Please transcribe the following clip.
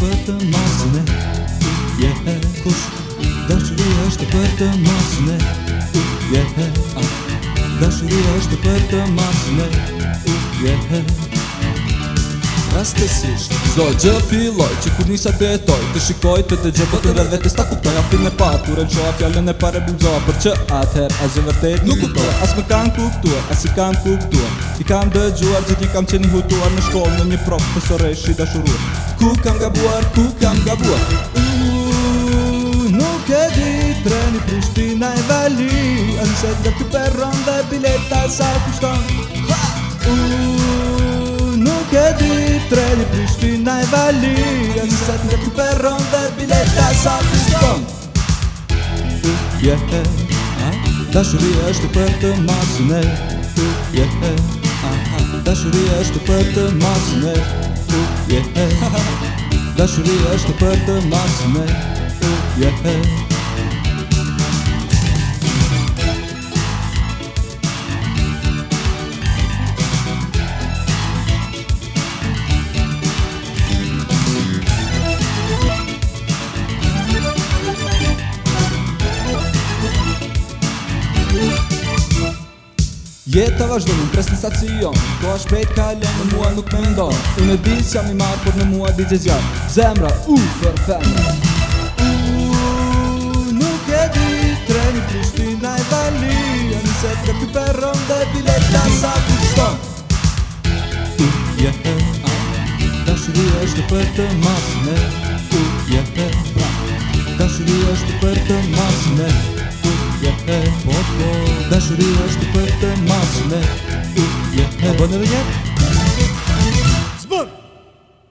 пътя масне, ехош, даш ли е още пътя масне, еха, даш ли е още пътя масне, еха. rastësisht Zdo gjë filloj që kur nisa betoj Të shikoj të të gjëbë të rrëve të kuptoj A afin e patur e qoha, fjallën e pare bugzoa Për që atëher a zë vërtet nuk kuptoj As me kanë kuptuar, as i kanë kuptuar I kam dëgjuar gjithi ti kam qeni hutuar Në shkollë në një profesor e shi dashuruar Ku kam gabuar, ku kam gabuar Nuk e di treni Prishtina e Vali Nëse dhe ty peron dhe bileta sa kushton treni Prishtina e vali E nësat nga ti peron dhe bileta sa të shkon Yeah, yeah, ah Ta është për të masin e Yeah, yeah, ah Ta është për të masin e Yeah, yeah, ah Ta është për të masin e Yeah, yeah, Je vazhdo në presë në stacion Ko po a shpejt ka lënë në mua nuk me ndonë Unë e bis jam i marë, në mua di gje zjarë Zemra, u, uh, për Nuk e di, treni Prishtina e Dali E nëse të këtë perron dhe bileta sa të shton je, e, a Dashuri është për të masme Tu je, e, a pra, Dashuri është për të masme Tu je, e, po, po Dashuri është për të masme Abonner ikke. Abonner